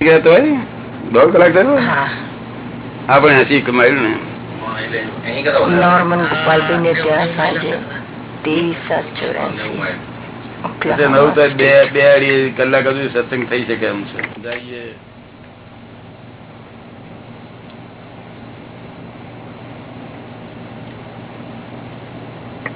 દોઢ કલાક થયો? આપણે હસી કમાયું ને. નોર્મન ગોપાલભાઈ ને ત્યાં સાંજે ત્રેવીસ સાત ચોર્યાસી. નવ તો બે બે અઢી કલાક હજુ સત્સંગ થઈ શકે એમ છે. જઈએ આટલી બધી આ તમારે ભણાવીને કહું છું કે આટલી બધી સંસ્થાની અડચણો તો શરીર આરામથી જ રાખે.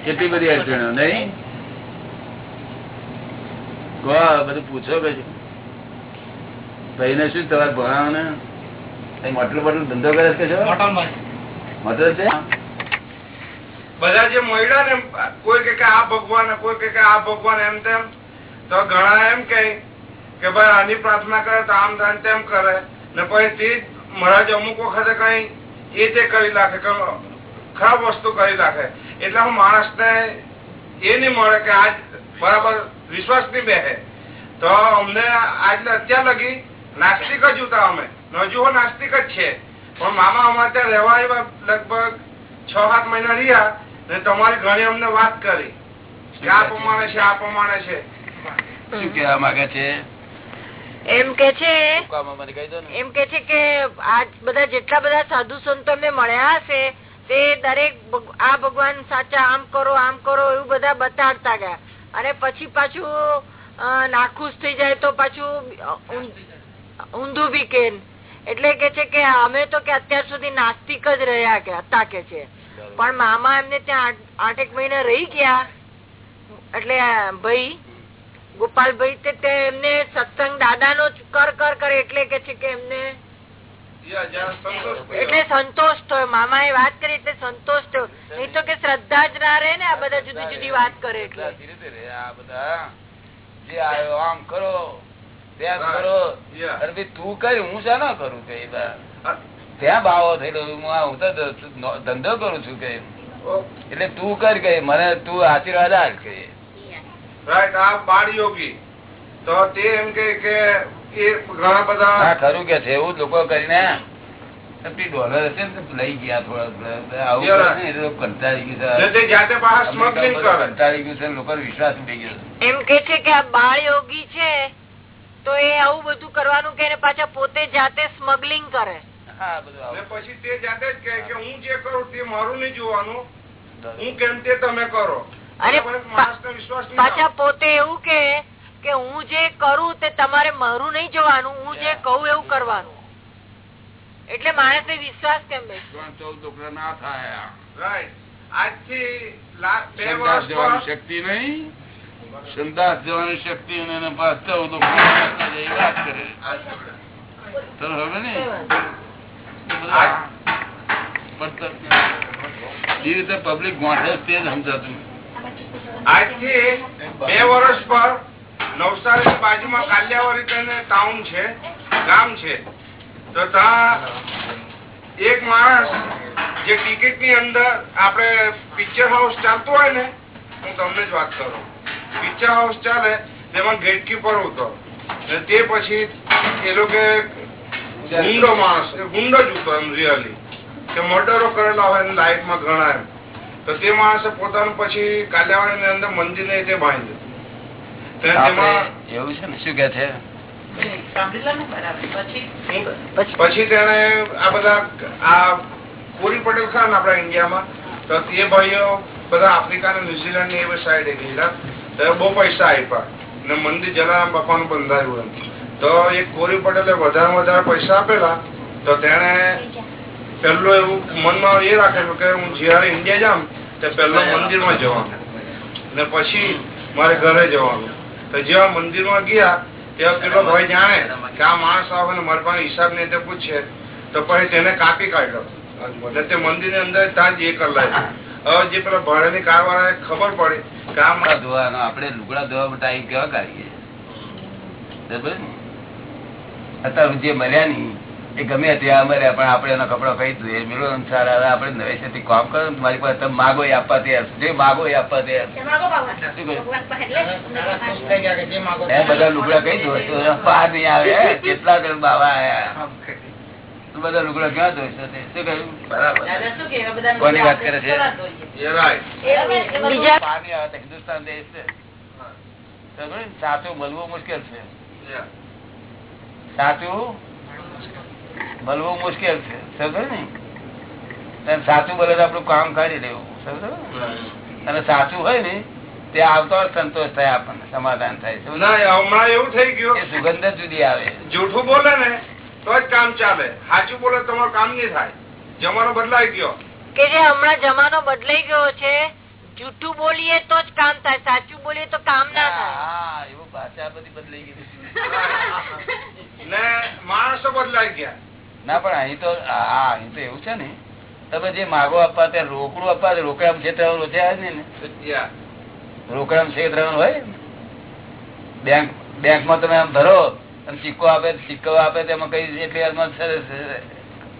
કેટલી બધી અડચણો નહીં? બધું પૂછો પછી ભાઈ ને શું તમારે ભણાવો ને મોટલ બોટલ ધંધો કરે છે મોટલ છે? બધા જે મળ્યા ને, કોઈ કે આ ભગવાન, કોઈ કે આ ભગવાન, એમ તેમ, તો ઘણા એમ કે ભાઈ આની પ્રાર્થના કરે તો આમ થાય તેમ કરે. ને પછી તે મહારાજ અમુક વખતે કઈ એ તે કરી નાખે ખરાબ વસ્તુ કરી નાખે. એટલે હું માણસ ને એ નહીં મળે કે આજ બરાબર વિશ્વાસ નહીં બેસે તો અમને આજને અત્યાર લગી નાસ્તિક જ ઉતા અમે. હજુ નાસ્તિક જ છે. પણ મામા અમારે ત્યાં રહેવા એવા લગભગ છ સાત મહિના રહ્યા. તમારી ઘણી અમને વાત કરી. કે આ પ્રમાણે છે આ પ્રમાણે છે. શું કેવા માંગે છે? એમ કે છે. એમ કે છે કે આ બધા જેટલા બધા સાધુ સંતો મળ્યા હશે તે દરેક આ ભગવાન સાચા આમ કરો આમ કરો એવું બધા બતાડતા ગયા. અને પછી પાછું નાખુશ થઈ જાય તો પાછું ઊંધું બી કે એટલે કે છે કે અમે તો કે અત્યાર સુધી નાસ્તિક જ રહ્યા કે હતા કે છે. પણ મામા એમને ત્યાં આઠ- આઠેક મહિના રહી ગયા. એટલે ભાઈ ગોપાલભાઈ તે તે એમને સત્સંગ દાદા નો કર કર કરે એટલે કે છે કે એમને સંતોષ એટલે સંતોષ થયો. મામા એ વાત કરી એટલે સંતોષ થયો. નહીં તો કે શ્રદ્ધા જ ના રહે ને આ બધા જુદી જુદી વાત કરે એટલે. ધીરે ધીરે આ બધા જે આવ્યો આમ કરો તેમ કરો. અરે ભાઈ તું કઈ હું શા ના કરું? આ, ત્યાં ભાવો થયેલો હું તો ધંધો કરું છું કે એટલે તું કર કે મને તું આશીર્વાદ આલ કે. Right, આ બાળ યોગી તો તે એમ કે કે એ ઘણા હા ખરું કે છે. એવું લોકો કરીને ડોલર હશે ને લઈ ગયા થોડા આવું લોકો કંટાળી ગયું છે. કંટાળી ગયું ને વિશ્વાસ ઉઠી ગયો એમ કે છે કે આ બાળ યોગી છે તો એ આવું બધું કરવાનું કે પાછા પોતે જાતે સ્મગલિંગ કરે. પછી તે જાતે જ કહે કે હું. જે કરું તે મારું નહીં જોવાનું. હું કેમ તે તમે કરો? પછી પોતે એવું કે કે હું જે કરું તે તમારે મારું નહીં જોવાનું હું જે કહું એવું કરવાનું. એટલે માણસ ને વિશ્વાસ કેમ ચૌદ ના થાય. આજથી બે વર્ષ જવાની શક્તિ નહીં. સંદાસ જવાની શક્તિ અને એ વાત કરે. ને રીતે પબ્લિક ગોઠે તે જ સમજાતું આજથી બે વર્ષ પર નવસારી બાજુમાં કાલિયાવાડી કરીને ટાઉન છે, ગામ છે. તો ત્યાં એક માણસ જે ટિકિટની અંદર આપણે પિક્ચર હાઉસ ચાલતું હોય ને, હું તમને જ વાત કરું. પિક્ચર હાઉસ ચાલે, તેમાં ગેટકીપર હતો. તે પછી એ લોકો ગુંડો માણસ એ જ હતો એમ રિયલી કે મર્ડરો કરેલા હોય લાઈફમાં ઘણા એમ. તો તે માણસે પોતાનું પછી કાલિયાવાડી ની અંદર મંદિર ને તે બાંધ્યું એવું છે ને શું કે છે? પછી? તેને આ બધા આ પૂરી પટેલ ખરા ને આપણા ઇન્ડિયામાં તો તે ભાઈઓ બધા આફ્રિકા ને ન્યુઝીલેન્ડની એ સાઈડે ગયેલા. તો બહુ પૈસા આપ્યા. ને મંદિર જલારામ બાપાનું બંધાયું એમ. તો એક કોરી પટેલે વધારે વધારે પૈસા આપેલા તો તેને પેલું એવું મનમાં એ રાખેલું કે હું જયારે ઇન્ડિયા જામ તો પેલો મંદિરમાં જવાનું. ને પછી મારે ઘરે જવાનું. તો જેવા મંદિરમાં ગયા તેવા પેલો ભાઈ જાણે કે આ માણસ આવે ને મારી પાસે હિસાબ ને તે પૂછે. તો પછી તેને કાપી કાઢ્યો. ને તે મંદિરની અંદર ત્યાં જ એ કલાય હવે જે પેલા ભાડાની કાર વાળા ખબર પડી કે આ ધોવાનો આપણે લુગડા ધોવા ટાઈમ કેવા કાઢીએ? ને? અત્યારે જે મળ્યા નહીં એ ગમે ત્યાં મર્યા પણ આપણે એનો કપડો કહી દઈએ મેળો અનુસાર હવે આપણે નવેસરથી કામ કરો મારી પાસે તમે માગો એ આપવા તૈયાર જે માગો એ આપવા તૈયાર શું બધા લુગડા કહી દો બહાર નહીં આવે કેટલા દર બાવા આવ્યા તું બધા લુગડા ક્યાં ધોઈશો તે? શું કહ્યું? બરાબર. કોની વાત કરે છે? હિન્દુસ્તાન દેશ છે? સાચું મળવું મુશ્કેલ છે. સાચું? મળવું મુશ્કેલ છે. સમજો ને? સાચું બોલે આપણું કામ કરી લેવું. સમજો અને સાચું હોય ને તે આવતો સંતોષ થાય આપણને સમાધાન થાય? હમણાં એવું થઈ ગયું. એ સુગંધ જુદી આવે. જૂઠું બોલે ને તો જ કામ ચાલે. સાચું બોલે તમારું કામ નહીં થાય. જમાનો બદલાઈ ગયો. કે જે હમણાં જમાનો બદલાઈ ગયો છે જૂઠું બોલીએ તો જ કામ થાય સાચું બોલીએ તો કામ ના થાય. હા એવું ભાષા બધી બદલાઈ ગઈ ને માણસો બદલાઈ ગયા. ના પણ અહીં તો હા અહીં તો એવું છે ને તમે જે માગો આપવા ત્યાં રોકડું આપવા રોકડામ ક્ષેત્ર છે ને Yeah. રોકડા ક્ષેત્ર હોય બેંક બેંકમાં તમે આમ ભરો અને સિક્કો આપે સિક્કો આપે તેમાં કઈ એટલી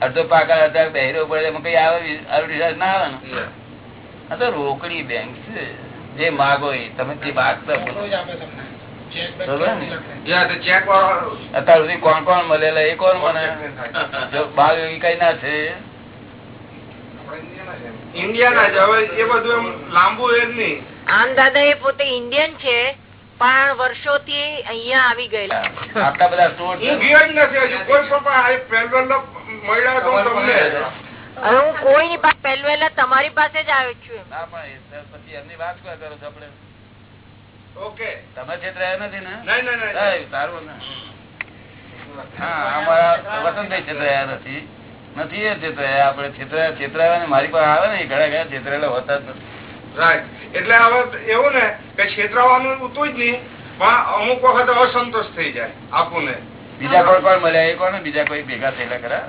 અડધો પાકા અડધા બહેરો પડે એમાં કઈ આવે advertise ના આવે ને? આ તો રોકડી બેંક છે. જે માગો એ તમે જે માગતા બોલો. ને? અત્યાર સુધી કોણ કોણ મળેલા એ કોણ મને? જો એવી કઈ ના છે. ઇન્ડિયાના જ હવે એ બધું લાંબુ એ જ નહીં. આમ દાદા એ પોતે ઇન્ડિયન છે પણ વર્ષોથી અહિયાં આવી ગયેલા. આટલા બધા સ્ટોર હું ગયો જ નથી હજુ. કોઈ પણ આ મળ્યા તો તમને. હવે હું કોઈની પાસે પહેલું તમારી પાસે જ આવ્યો છું. ના એમની વાત કરો? છો આપણે ઓકે. તમે છેતરાયા નથી ને? સારું હા અમારા વસંતભાઈ છેતરાયા નથી. નથી એ છેતરાયા આપડે છેતરાયા છેતરાયા ને મારી પાસે આવે ને ઘણા ઘણા છેતરાયેલા હોતા જ નથી. રાઈટ. એટલે હવે એવું ને કે છેતરાવાનું ઉતું જ નહીં પણ અમુક વખત અસંતોષ થઈ જાય આપણને બીજા કોણ કોણ મળ્યા એ કોણ બીજા કોઈ ભેગા થયેલા ખરા?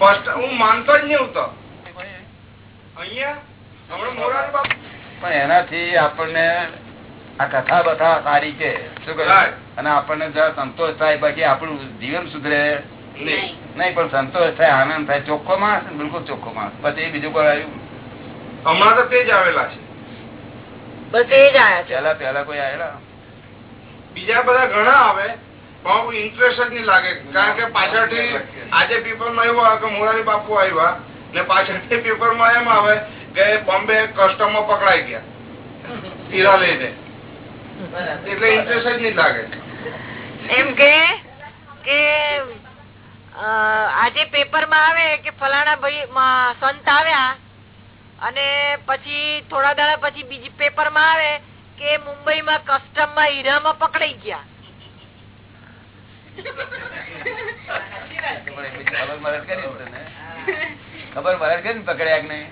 ફર્સ્ટ હું માનતો જ નહીં તો. અહીંયા? હમણાં મોરારી બાપુ? પણ એનાથી આપણને આ કથા બધા સારી છે. શું કહ્યું? અને આપણને જરા સંતોષ થાય બાકી આપણું જીવન સુધરે નહીં. પણ સંતોષ થાય આનંદ થાય. ચોખ્ખો માણસ બિલકુલ ચોખ્ખો માણસ. પછી એ બીજું કોઈ આવ્યું. હમણાં તો તે જ આવેલા છે. બસ એ જ આવ્યા પેલા પેલા કોઈ આવેલા બીજા બધા ઘણા આવે ઇન્ટરેસ્ટ જ નહીં લાગે. કારણ કે પાછળથી આજે પેપરમાં એવું આવે કે મોરારી બાપુ આવ્યા ને પાછળથી પેપરમાં એમ આવે કે બોમ્બે કસ્ટમમાં પકડાઈ ગયા. હીરા લઈને. એટલે ઇન્ટરેસ્ટ જ નહીં લાગે. એમ કે કે આજે પેપરમાં આવે કે ફલાણા ભાઈ સંત આવ્યા અને પછી થોડા દાડા પછી બીજી પેપરમાં આવે કે મુંબઈ માં કસ્ટમમાં હીરામાં પકડાઈ ગયા. ખબર મદદ કરી ખબર મદદ કરી પકડ્યા કે નહીં?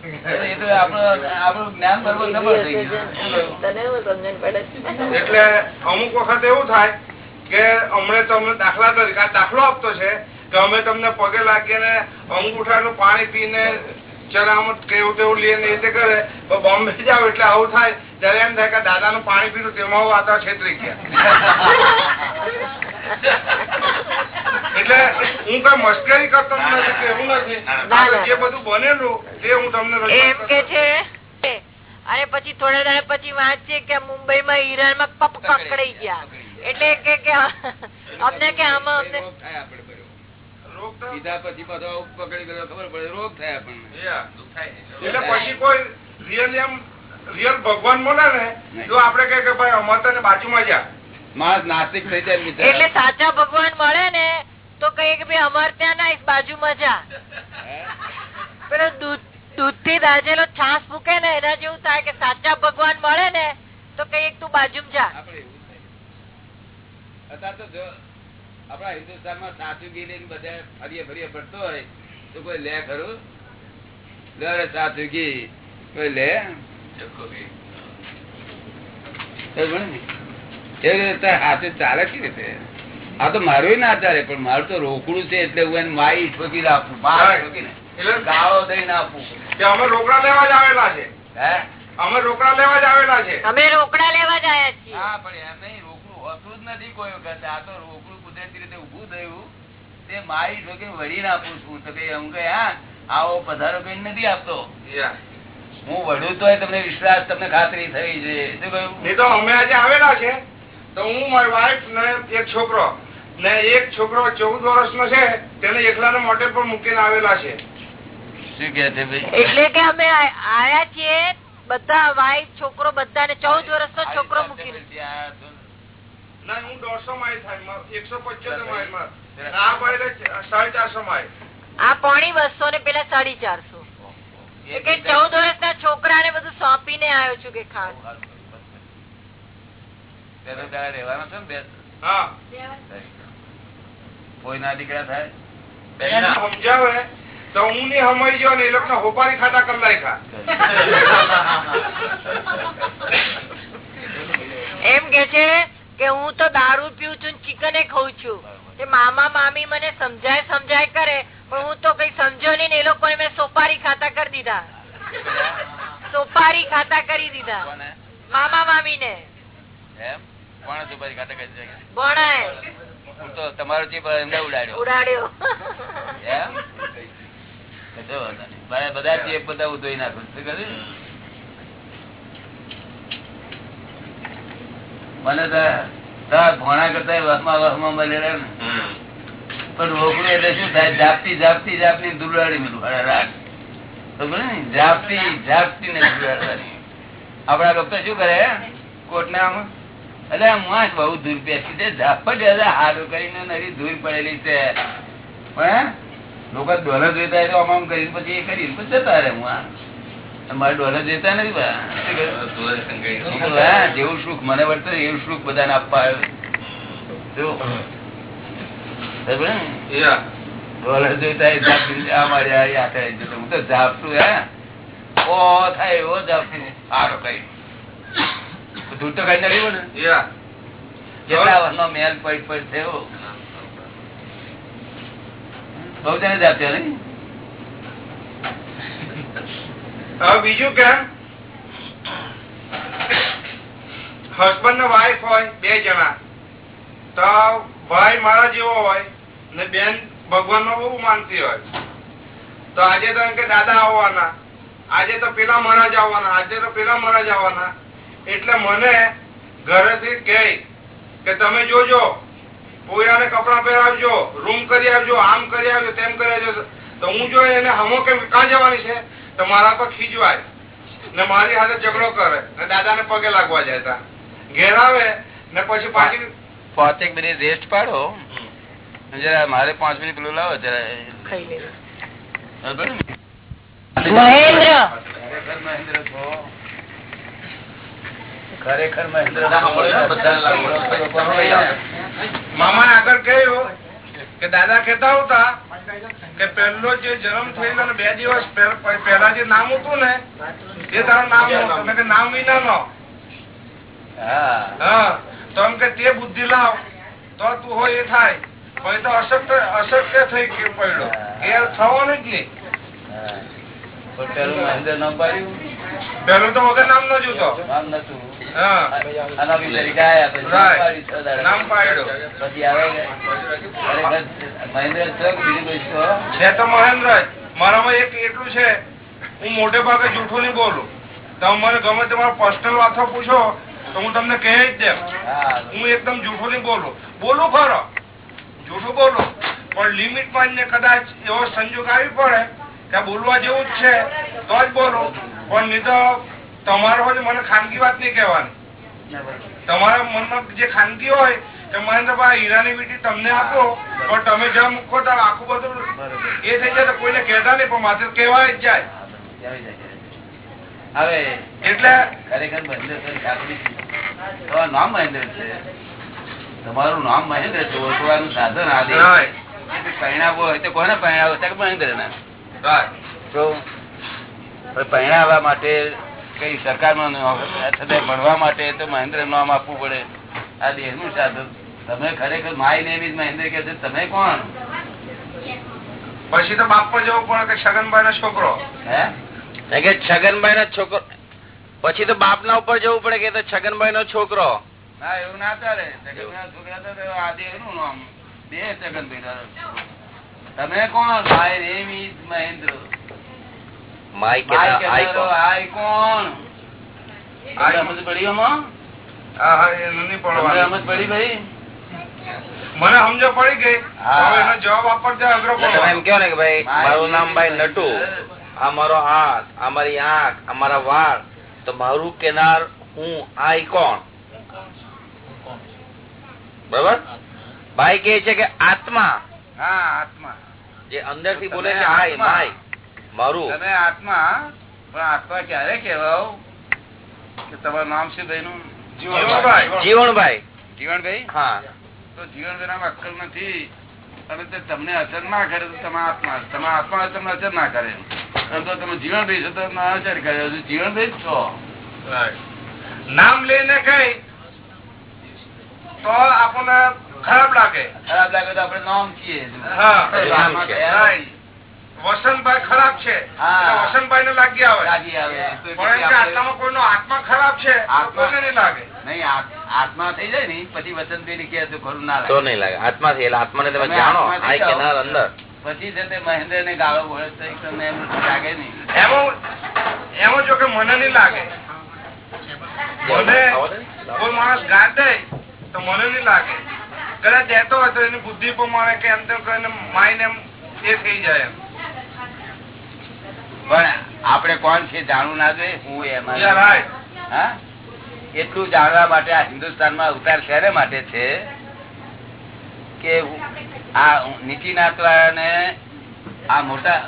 એ તો આપણું આપણું જ્ઞાન બરોબર નબળ થઈ ગયું તને હું સમજણ પડે છે? એટલે અમુક વખત એવું થાય કે અમને તમને દાખલા તરીકે દાખલો આપતો છે કે અમે તમને પગે લાગીને અંગૂઠાનું પાણી પીને ચરામત કેવું તેવું લઈએ ને એ કરે બોમ્બે જાવ એટલે આવું થાય. ત્યારે એમ થાય કે દાદાનું પાણી પીધું તેમાં હું આતા છેતરી ગયા. એટલે હું કઈ મસ્કરી કરતો નથી એવું નથી. ના, ના. જે બધું બનેલું તે હું તમને એમ કે છે? અને પછી થોડા દાડા પછી વાંચીએ કે મુંબઈ માં ઈરાનમાં પપ પકડાઈ ગયા. એટલે કે કે અમને કે આમાં અમને રોગ થાય આપણે બધો. રોગ તો- પીધા પછી પાછો પકડી ગયો ખબર પડે રોગ થાય આપણને એટલે પછી કોઈ રિયલ એમ રિયલ ભગવાન બોલે ને તો આપડે કહે કે ભાઈ અમારે તને બાજુમાં જા માણસ નાસ્તિક થઈ જાય એટલે સાચા ભગવાન મળે ને તો કહીએ કે ભાઈ અમારે ત્યાં ના બાજુ બાજુમાં જા. હે? પેલો દૂધ દૂધથી દાજેલો છાસ મૂકે ને એના જેવું થાય કે સાચા ભગવાન મળે ને તો કહીએ તું બાજુમાં જા. આપડે એવું થાય. અત્યારે તો જો આપણા હિન્દુસ્તાનમાં સાચું ઘી લઈને બધા ફરીએ ફરીએ પડતો હોય તો કોઈ લે ખરું? લે સાચું ઘી કોઈ લે? હાથે ચાલે કે રીતે આ તો મારું ના ચાલે પણ મારું તો રોકડું છે એટલે હું એને માઈ ઠોકી આપું બાર ઠોકીને એટલે ગાળો દઈને આપું કે અમે રોકડા લેવા જ આવેલા છે. હે? અમે રોકડા લેવા જ આવેલા છે. અમે રોકડા લેવા જ આવ્યા છીએ. હા પણ એમ નહીં રોકડું હોતું જ નથી કોઈ વખત. આ તો રોકડું કુદરતી રીતે ઉભું થયું તે મારી ઠોકી વળીને આપું છું. તો કઈ એમ કઈ હા આવો પધારો કઈ નથી આપતો. હું વડું તો તમને વિશ્વાસ તમને ખાતરી થઈ છે. શું કહ્યું? એ તો અમે આજે આવેલા છે. તો હું મારી વાઈફ ને એક છોકરો ને એક છોકરો ચૌદ વર્ષનો છે તેને એકલાને મોટે પર મૂકીને આવેલા છે. શું કે છે ભાઈ? એટલે કે અમે આયા છીએ બધા વાઈફ છોકરો બધાને ચૌદ વર્ષનો છોકરો મૂકીને. ના હું દોઢસો માઇલ થાય એકસો પંચોતેર માઇલમાં આ ભાઈ સાડી ચારસો માઇલ. આ પોણી બસો ને પેલા સાડી ચારસો. કે ચૌદ વર્ષના છોકરાને બધું સોંપીને આવ્યો છું કે ખાસ. રહેવાનો છે ને બે હા. કોઈના દીકરા થાય? સમજાવે તો હું ને સમજી ગયો ને એ લોકો હોપારી ખાતા કરી નાખા એમ કે છે કે હું તો દારૂ પીઉં છું ચિકન એ ખાઉં છું. તે મામા મામી મને સમજાય સમજાય કરે પણ હું તો કઈ સમજો નહીં ને એ લોકો મેં સોપારી ખાતા કરી દીધા. સોપારી ખાતા કરી દીધા. મામા મામી ને તમારો ચીપ એમને ઉડાડ્યો. ઉડાડ્યો. બધા ચીપ બધા ઉધોઈ નાખું શું કહ્યું? મને તો ભોણા કરતા વહમાં વહમાં મળેલા ને. પણ રોકડું એટલે શું થાય? જાપતી જાપતી જાપતી દુલાડી અરે રાત. ખબર ને જાપતી જાપતી ને દુલાડવાની. આપડા ડોક્ટર શું કરે? કોટના આમ એટલે માસ બહુ દૂર બેસી છે. જાપ જ હારું કરીને નરી દૂર પડેલી છે. પણ લોકો દોલત જોઈતા હોય તો આમ આમ કરીને પછી એ કરી પછી જતા રહે હું આ મારે ડોલર દેતા નથી જેવું સુખ મને વર્તે એવું સુખ બધાને આપવા આવ્યો. ડોલર જોઈતા. હું તો જાપતું હે. ઓ થાય એવો જાપતું. સારો કઈ દૂર તો કઈ નથી ને. કેટલા વર્ષનો મેલ પડ પડ થયો. બહુ જણે જાપ્યો નહીં? હવે બીજું કે હસબન્ડ વાઈફ હોય, બે જણા. તો ભાઈ મારા જેવો હોય ને બેન ભગવાન નો બહુ માનતી હોય. તો આજે તો એમ કે દાદા આવવાના. આજે તો પેલા મહારાજ આવવાના. આજે તો પેલા મહારાજ આવવાના. એટલે મને ઘરેથી કહે કે તમે જોજો, પોયાને કપડા પહેરાવજો રૂમ કરી આવજો આમ કરી આવજો તેમ કરી આવજો તો હું જો એને હમો કેમ કાં જવાની છે? તો મારા પર ખીજવાય ને મારી હાથે ઝઘડો કરે ને દાદાને પગે લાગવા જતા ઘેર આવે ને પછી પાછી પાંચેક મિનિટ રેસ્ટ પાડો. જરા મારે પાંચ મિનિટ પેલું લાવો જરા ને? મહેન્દ્ર! ખરેખર મહેન્દ્ર મામા આગળ કહ્યું કે દાદા કેતા હતા કે પેલો જે જન્મ થયેલો બે દિવસ પેલા જે નામ હતું ને એ તારું નામ નહોતું. કે નામ વિના નો. તો એમ કે તે બુદ્ધિ લાવ. તો તું હોય એ થાય. પણ તો અશક્ય અશક્ય થઈ ગયું પડ્યો એ થવાનું જ નહીં પેલું મહેન્દ્ર ન પાડ્યું પેલું તો વગર નામ નો જોતો. નામ નતું મારામાં એક એટલું છે હું મોટે ભાગે જૂઠું નહીં બોલું. તમે મને ગમે તમારા પર્સનલ વાતો પૂછો તો હું તમને કહે જ દેમ હું. એકદમ જૂઠું નહીં બોલું. બોલું ખરો. જૂઠું બોલું. પણ લિમિટમાં ને કદાચ એવો સંજોગ આવી પડે કે બોલવા જેવું જ છે તો જ બોલું. પણ નહીં તો તમારો હોય મને ખાનગી વાત નહીં કહેવાની. તમારા મનમાં જે ખાનગી હોય કે મહેન્દ્રભાઈ હીરાની વીટી તમને આપો પણ તમે જ્યાં મૂકો તો આખું બધું એ થઈ જાય તો કોઈને કહેતા નહીં પણ માથે કહેવાય જ જાય. હવે એટલે ખરેખર મહેન્દ્ર નામ મહેન્દ્ર છે? તમારું નામ મહેન્દ્ર છે ઓળખવાનું સાધન આ દે Right. પરિણામો હોય તો કોને પરિણાવો? મહેન્દ્ર ના તો પરિણાવવા માટે કઈ સરકારમાં ભણવા માટે તો મહેન્દ્ર નામ આપવું પડે. આ દેહનું સાધન. તમે ખરેખર માય નેમ ઇઝ મહેન્દ્ર કે છે. તમે કોણ? પછી તો બાપ પર જવું પડે કે છગનભાઈ નો છોકરો? હે? કે છગનભાઈ નો છોકરો. પછી તો બાપ ના ઉપર જવું પડે કે છગનભાઈ નો છોકરો. ના એવું ના ચાલે. છગનભાઈ છોકરા તો આ દેહનું નામ. દેહ જગન તમે કોણ? My name is Mahendra. My my icon I. સમજ પડી આમાં? હા હા એ નથી પડવાની સમજ પડી ભાઈ? મને સમજો પડી ગઈ. હવે એનો જવાબ આપવા ત્યાં અઘરો એટલે એમ કહો ને કે ભાઈ મારું નામ ભાઈ નટુ. આ મારો હાથ આ મારી આંખ આ મારા વાળ. તો મારું કેનાર હું આઈ કોણ બરાબર? ભાઈ કે છે કે આત્મા. હા આત્મા. જે અંદરથી બોલે છે આઈ માય મારું. તમે આત્મા પણ આત્મા ક્યારે કહેવાઓ? કે તમારું નામ શું ભાઈ નું જીવનભાઈ. જીવનભાઈ જીવનભાઈ હા. તો જીવનભાઈ નામ અક્કલ નથી. અને તે તમને અસર ના કરે તો તમે આત્મા તમે આત્મા તમને અસર ના કરે. અને તો તમે જીવનભાઈ છો તો અસર કરે. હજુ જીવનભાઈ જ છો. નામ લઈને કઈ તો આપણને ખરાબ લાગે. ખરાબ લાગે તો આપણે નામ છીએ હા. વસંતભાઈ ખરાબ છે. વસંતભાઈ ને લાગી આવે. લાગી પણ આત્મામાં કોઈનો આત્મા ખરાબ છે કોઈને નહીં લાગે? નહીં આત્મા થઈ જાય ને પછી વસંતભાઈ ને કે ખરું ના તો નહીં લાગે. આત્મા થઈ એટલે આત્માને તમે તમે જાણો આત્મા. કેનાર અંદર. પછી છે તે મહેન્દ્ર ને ગાળો વળે તો તમને એમ લાગે નહીં. એમાં એમાં જો કે મને નહીં લાગે. મને કોઈ માણસ ગાળ દે તો મને નહીં લાગે. કદાચ દેતો હોય તો એની બુદ્ધિ પ્રમાણે કે એમ તેમ કરીને માઇન્ડ એમ એ થઈ જાય એમ. પણ આપણે કોણ છે જાણવું ના જોઈએ હું એમાં હા? એટલું જાણવા માટે આ હિન્દુસ્તાનમાં અવતાર શેને માટે છે કે આ નીતિનાથ વાળાને આ મોટા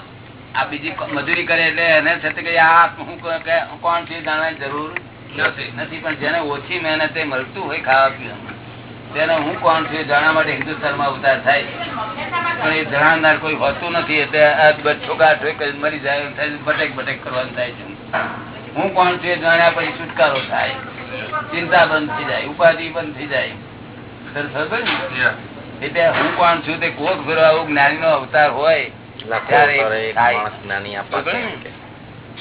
આ બીજી મજૂરી કરે એટલે એને છે કે આ હું કોણ છે જાણવાની જરૂર નથી. નથી. પણ જેને ઓછી મહેનતે મળતું હોય ખાવા પીવાનું તેને હું કોણ છું જાણવા માટે હિન્દુસ્તાનમાં ઉતાર થાય. પણ એ જણાવનાર કોઈ હોતું નથી એટલે આ કરીને મરી જાય ભટેક ભટેક કરવાનું થાય છે. હું કોણ છું એ જાણ્યા પછી છુટકારો થાય. ચિંતા બંધ થઈ જાય ઉપાધિ બંધ થઈ જાય. એટલે હું કોણ છું તે કોક ફેરો આવું જ્ઞાની નો અવતાર હોય ત્યારે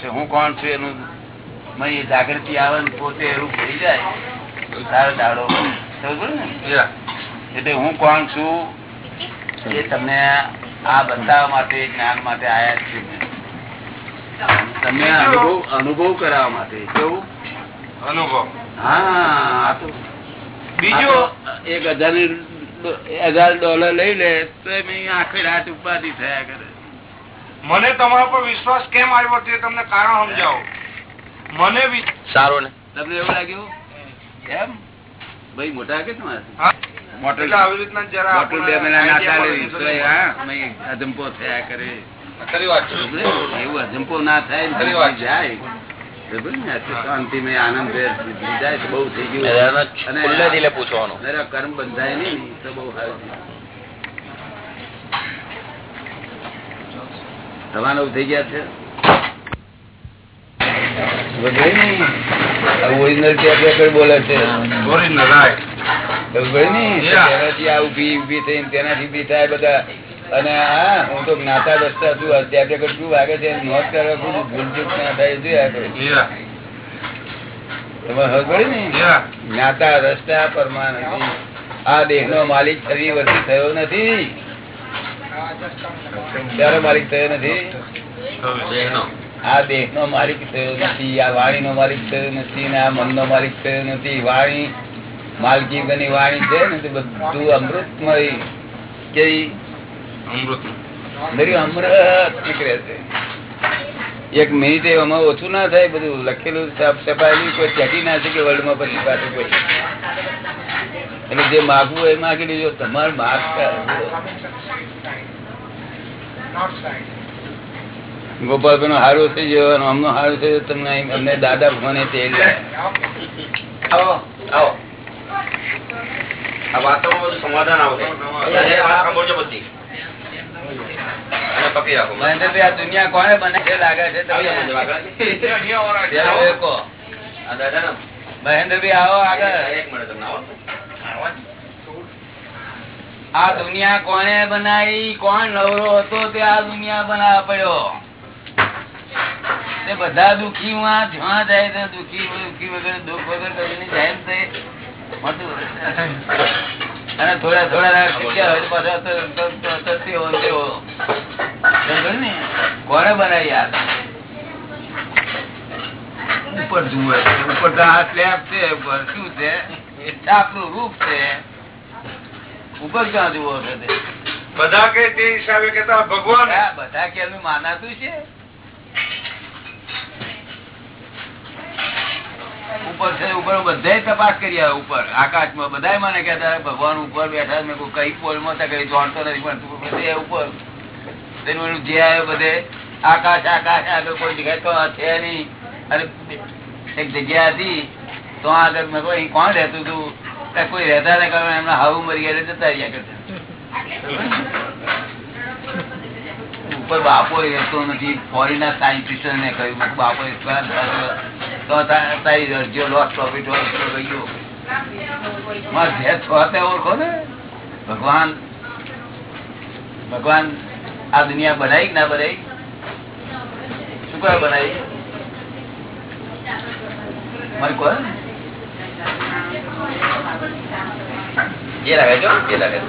હું કોણ છું એનું મને જાગૃતિ આવે પોતે એવું થઈ જાય. દાડો. એટલે હું કોણ છું એ તમને આ બતાવવા માટે જ્ઞાન માટે આયા છું તમને અનુભવ અનુભવ કરાવવા માટે. કેવું? અનુભવ. હા તો બીજો? એક હજાર હજાર ડોલર લઈ લે તો એમ આખી રાત ઉપાધિ થયા કરે. મને તમારા પર વિશ્વાસ કેમ આવ્યો તે તમને કારણ સમજાવો. મને સારું ને? તમને એવું લાગ્યું? એમ ભાઈ મોટા કે તમારે હા. આવી રીતના જરા મોટર બે મહિના ના ચાલે મળે. તો એ હા અજંપો થયા કરે ખરી વાત છે. એવું અજંપો ના થાય ને ખરી વાત છે. જાય બરાબર ને? આ તો શાંતિમય આનંદ જાય તો બહુ થઈ ગયું અને પૂછવાનું કર્મ બંધાય નહીં તો બહુ સારું. તમારે એવું થઈ ગયા છે ઓરિજિનલ ટેપ રેકર્ડ બોલે છે. તેનાથી આ ઊભી ઊભી થઈને તેનાથી ઊભી થાય બધા. અને હા હું તો જ્ઞાતા દસતા છું. આ શું વાગે છે નોંધ કરવા ખુદ ભૂલચૂક ના થાય જોયા કરે Yeah. તમારે ખબર પડી ને? જ્ઞાતા રસ્તા પરમા નથી આ દેહ નો માલિક ફરી વર્ષી થયો નથી. ત્યારે માલિક થયો નથી? આ દેહ નો માલિક થયો નથી આ વાણી નો માલિક થયો નથી ને આ મન નો માલિક થયો નથી. વાણી માલકી બની વાણી છે ને તે બધું અમૃતમય કે અમૃત. અમૃત નીકળે છે. એક મિનિટ એમાં ઓછું ના થાય બધું લખેલું સાફ છપાયેલું કોઈ ચેકી ના છે કે વર્લ્ડમાં પછી પાછું કોઈ. એટલે જે માગવું એ માગી લેજો તમારે માગતા ગોપાલભાઈ નું હારું થઈ ગયો અમનો હારું થઈ તમને અમને દાદા ભગવાને તેલ આવો દુનિયા કોને બને છે લાગે છે આગળ. મહેન્દ્રભાઈ આવો એક મિનિટ તમને આવો. આ દુનિયા કોને બનાવી? કોણ નવરો હતો તે આ દુનિયા બનાવવા પડ્યો? તે બધા દુખી માં જ્યાં જાય દુઃખી દુખી વગર દુઃખ વગર કરીને જાય ને તે અને થોડા થોડા શીખ્યા હોય પાછા ને તેવો. સમજો ને? કોણે બનાવી યાર ઉપર જુએ ઉપર તો આ સ્લેબ છે ઉપર શું છે? એ છાપનું રૂપ છે. ઉપર ક્યાં જુઓ છે બધા કે તે હિસાબે કેતા ભગવાન બધા કે એનું માનાતું છે? ઉપર છે ઉપર બધા તપાસ કરી આવ્યા ઉપર. આકાશમાં બધા મને કહેતા ભગવાન ઉપર બેઠા મેં કઈ પોલમાં કઈ જાણતો નથી પણ બધે ઉપર. તેનું જે આવ્યો બધે આકાશ આકાશ આગળ કોઈ જગ્યાએ તો છે નહીં. અને એક જગ્યા હતી તો આગળ મેં કહ્યું, કોણ રહેતું હતું કોઈ રહેતા ને કારણે એમના હાવું મરી ગયા જતા રહ્યા કરતા. ઉપર બાપો રહેતો નથી. ફોરીના સાયન્ટિસ્ટ ને કહ્યું. બાપો તારી અરજીઓ લોસ પ્રોફિટ ગયો મારે જે છો તે ઓળખો ને. ભગવાન ભગવાન આ દુનિયા બનાવી ના બનાવી? શું કયા બનાવી? મને કહો ને. જે લાગે છો જે લાગે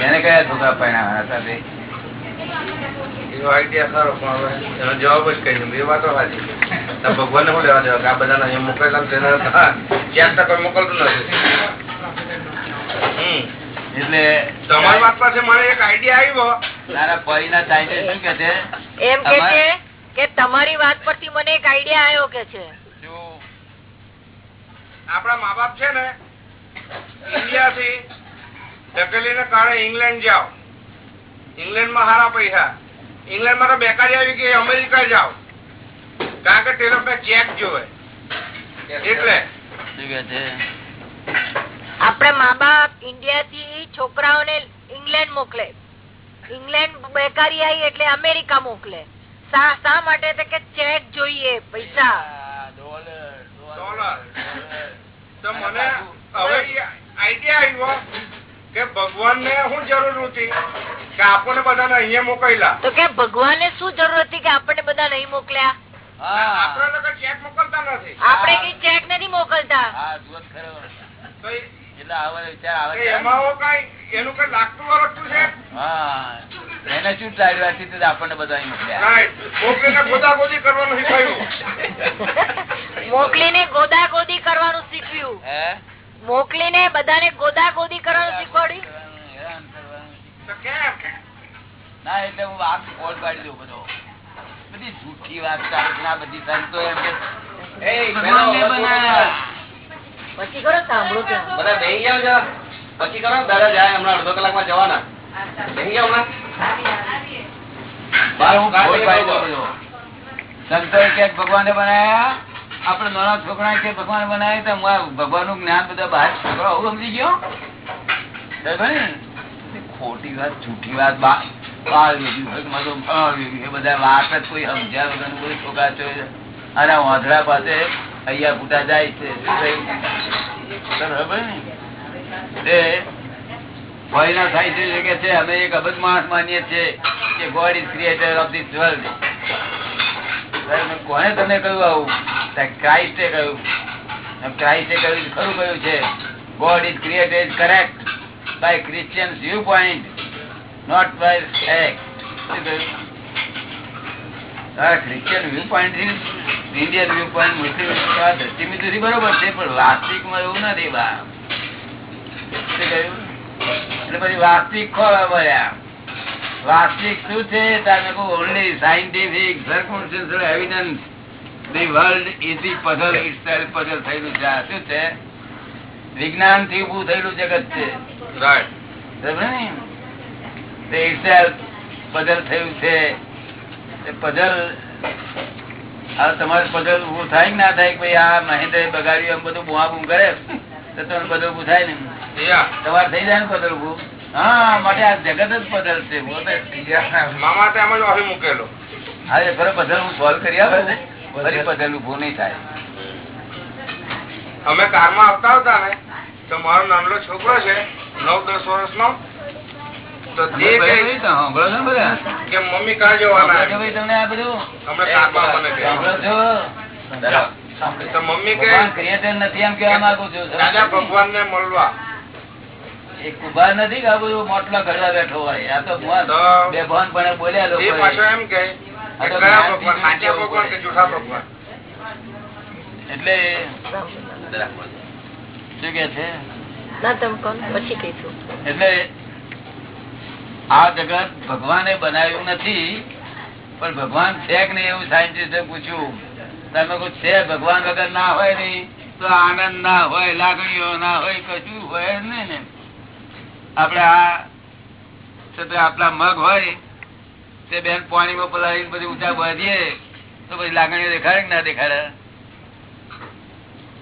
એને કયા છોકરા? આઈડિયા સારો પણ એનો જવાબ જ કહી દઉં એ વાતો સાચી ભગવાન ને શું લેવા દેવા? કે આ બધાના અહીંયા મોકલેલા તો કોઈ મોકલતું નથી. હમ. એટલે તમારી વાત પાસે મને એક આઈડિયા આવ્યો. તારા ના સાયન્ટિસ્ટ શું કે છે? એમ કે છે કે તમારી વાત પરથી મને એક આઈડિયા આવ્યો કે છે? આપણા મા બાપ છે ને ઇન્ડિયા થી ધકેલીને કારણે ઇંગ્લેન્ડ જાઓ. ઇંગ્લેન્ડમાં સારા પૈસા. ઇંગ્લેન્ડમાં તો બેકારી આવી કે અમેરિકા જાઓ. કારણ કે તે લોકો ચેક જોવે. એટલે શું કે છે? આપણે મા બાપ ઇન્ડિયા થી છોકરાઓને ઇંગ્લેન્ડ મોકલે. ઇંગ્લેન્ડ બેકારી આવી એટલે અમેરિકા મોકલે. શા શા માટે કે ચેક જોઈએ પૈસા. આ ડોલર, ડોલર, ડોલર. ડોલર. તો મને હવે આઈડિયા આવ્યો કે ભગવાન ને શું જરૂર હતી? કે આપણને બધાને અહીંયા મોકલ્યા. તો કે ભગવાને શું જરૂર હતી કે આપણને બધા નહીં મોકલ્યા? હા. આપણે ચેક મોકલતા નથી. આપણે કઈ ચેક નથી મોકલતા. હા ખરો. એટલે આવા વિચાર આવે એમાં કઈ એનું કઈ લાગતું વળગતું છે? હા. એને શું ચાલ્યું હતી આપણને બધા મોકલ્યા. મોકલીને ગોદાગોદી કરવાનું શીખવાયું. મોકલીને ગોદાગોદી કરવાનું શીખવ્યું હે? મોકલીને બધાને ગોદાગોદી કરવાનું શીખવાડ્યું. ના એટલે હું વાત ફોડ પાડી દઉં બધો. બધી જૂઠી વાત ના બધી સંતો એમ કે. પછી કરો સાંભળો ત્યાં. બધા બેહી જાવ જરા? પછી કરો દાદા જાય હમણાં અડધો કલાકમાં જવાના. બેહી જાવ હમણાં? ભગવાને બનાયા? આપણે નાના છોકરા કે ભગવાન બનાવ્યા તો ભગવાનનું જ્ઞાન બધા બહાર છોકરો આવું સમજી ગયો? બરાબર ને? ખોટી વાત જૂઠી વાત બાળ વેગી હોય બધા વાત જ કોઈ સમજ્યા વગર કોઈ છોકરા છે અને વાંધડા પાસે અહીંયા ફૂટા જાય છે. ગોડ ઇઝ ક્રિએટર કોને તમને કહ્યું આવું? ક્રાઇસ્ટે કહ્યું. ક્રાઇસ્ટે કહ્યું ખરું કહ્યું છે. God is created correct by Christians viewpoint not by fact Christian view પોઈન્ટથી ઇન્ડિયન વ્યૂ પોઈન્ટ મુસ્લિમ દ્રષ્ટિથી બરોબર છે પણ વાસ્તવિકમાં એવું નથી બા શું એટલે પછી વાસ્તવિક ખોવા મળ્યા. વાસ્તવિક શું છે? તમે કહો only scientific circumstantial evidence the world is the puzzle itself puzzle થયેલું છે. આ શું છે? વિજ્ઞાનથી ઉભું થયેલું જગત છે. રાઈટ ને? તે itself પઝલ થયું છે. પઝલ તમારે પઝલ ઉભું થાય કે ના થાય ભાઈ આ મહેન્દ્ર બગાડ્યું એમ બધું બુઆ બુમ કરે? તો તમે બધું ઉભું થાય ને તમારે થઈ જાય ને પઝલ ઉભું હા માટે આ જગત જ પઝલ છે મામા જ મૂકેલો. હા ફરે પઝલ હું સોલ્વ કરી આપું? ફરી પઝલ ઉભું નહીં થાય. અમે કારમાં આવતા હતા ને તો મારો નાનલો છોકરો છે નવ દસ વર્ષ તમે તે બધા? કે મમ્મી કાં જવાના તમને આ બધું? તો મમ્મી કહે નથી એમ કેવા માંગુ છું. દાદા ભગવાન ને મળવા. એ નથી કે આ બધું મોટલા ઘડવા બેઠો હોય? આ તો બે ભવન પણ બોલ્યા લોકો એમ કે કે કે એટલે શું કે છે? એટલે આ જગત ભગવાને બનાવ્યું નથી પણ ભગવાન છે કે નહીં એવું સાયન્ટિસ્ટે પૂછ્યું. તમે કહું છે ભગવાન વગર ના હોય નહીં તો આનંદ ના હોય લાગણીઓ ના હોય કશું હોય નહીં ને. આપડે આ આપડા મગ હોય તે બેન પાણીમાં પલાળી પછી ઊંચા બાંધીએ તો પછી લાગણીઓ દેખાડે ના દેખાડે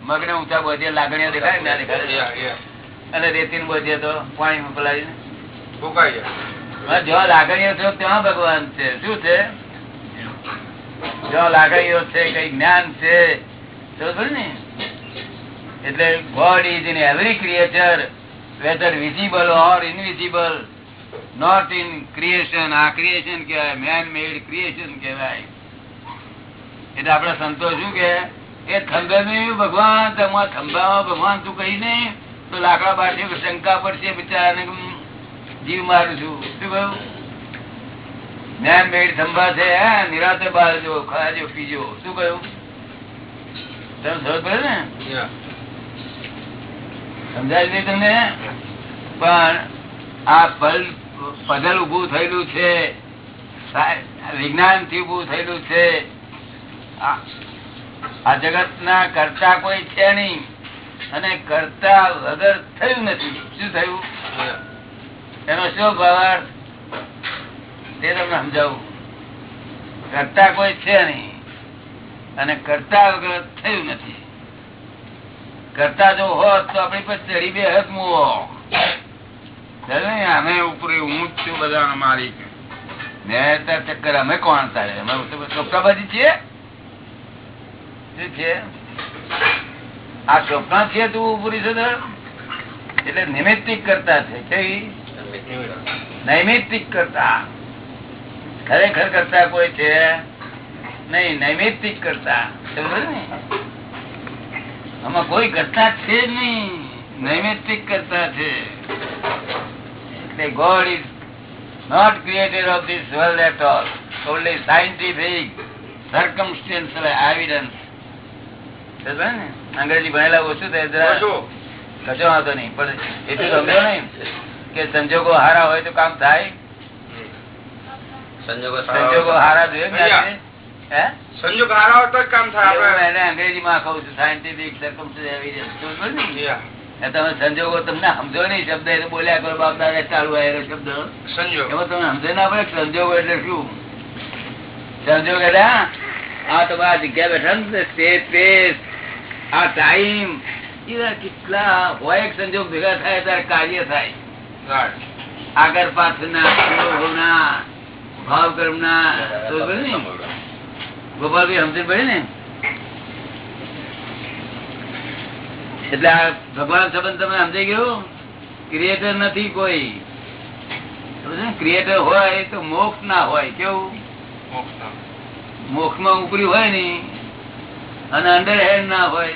મગ ને ઊંચા બાંધીએ લાગણીઓ દેખાડે ના દેખાડે. અને રેતી બાંધીએ તો પાણીમાં પલાળીને. ફૂંકાઈ જાય. જ્યાં લાગણીઓ છો ત્યાં ભગવાન છે. શું છે? જ્યાં લાગણીઓ છે, કઈ જ્ઞાન છે એટલે God is in every creature whether visible or invisible not in creation આ ક્રિએશન કહેવાય મેન મેડ ક્રિએશન કહેવાય. એટલે આપડે સંતો શું કે, એ થંભે ભગવાન તમારા થંભામાં ભગવાન તું કહી નહીં તો લાકડા બાટે શંકા પડશે બિચારાને જીવ મારું છું. શું કહ્યું? જ્ઞાન મેળ થંભા છે હે? નિરાતે બહાર જો ખાજો પીજો શું કહ્યું? તમે સમજ પડે ને? સમજાય નહીં તમને? પણ આ પલ પઝલ ઉભું થયેલું છે. વિજ્ઞાનથી ઉભું થયેલું છે. આ- જગત ના કરતા કોઈ છે નહીં. અને કરતા વગર થયું નથી. શું થયું. એનો શું ભાવાર્થ તે તમને સમજાવું. કરતા કોઈ છે નહીં. અને કરતા વગર થયું નથી. કરતા જો હોત તો આપણી પાસે ચડી બે હત મુવો અમે ઉપર હું જ છું બધા મારી મેં તાર ચક્કર અમે કોણ તારે અમે ચોપડાબાજી છીએ. શું છે? આ ચોપડા છે તું ઉપરી છે એટલે નિમિત્તિક કરતા છે. કેવી? નૈમિત્તિક કરતા. ખરેખર કરતા કોઈ છે? નહીં નૈમિત્તિક કરતા. આમાં કોઈ કરતા છે જ નહીં. કરતા છે. એટલે God is not created of this world at all only scientific circumstantial evidence અંગ્રેજી ભણેલા ઓછું થાય? કશો. વાંધો નહીં પણ એટલું સમજો નહીં કે સંજોગો હારા હોય તો કામ થાય? સંજોગો સંજોગો હારા જોઈએ સંજોગ હારા હોય તો કામ થાય એને અંગ્રેજીમાં કહું છું સાયન્ટિફિક તમે સંજોગો તમને સમજો નહીં શબ્દ એ બોલ્યા કરો બાપ દાદા ચાલુ આવેલો શબ્દ. સંજોગ. એમાં તમે સમજો ના પડે કે સંજોગો એટલે શું? સંજોગ એટલે આ તમે આ જગ્યા બેઠા ને તે સ્પેસ આ ટાઈમ એવા કેટલા હોય એક સંજોગ ભેગા થાય ત્યારે કાર્ય થાય. આગળ પાછળના અનુભવના ભાવ કર્મના બરોબર ગોપાલભાઈ સમજણ પડી ને? એટલે આ ભગવાન સંબંધ તમે સમજાઈ ગયું? ક્રિએટર નથી કોઈ. ક્રિએટર હોય તો મોક્ષ ના હોય કેવું? મોક્ષમાં ઉપરી હોય ને અને અંડર હેન્ડ ના હોય.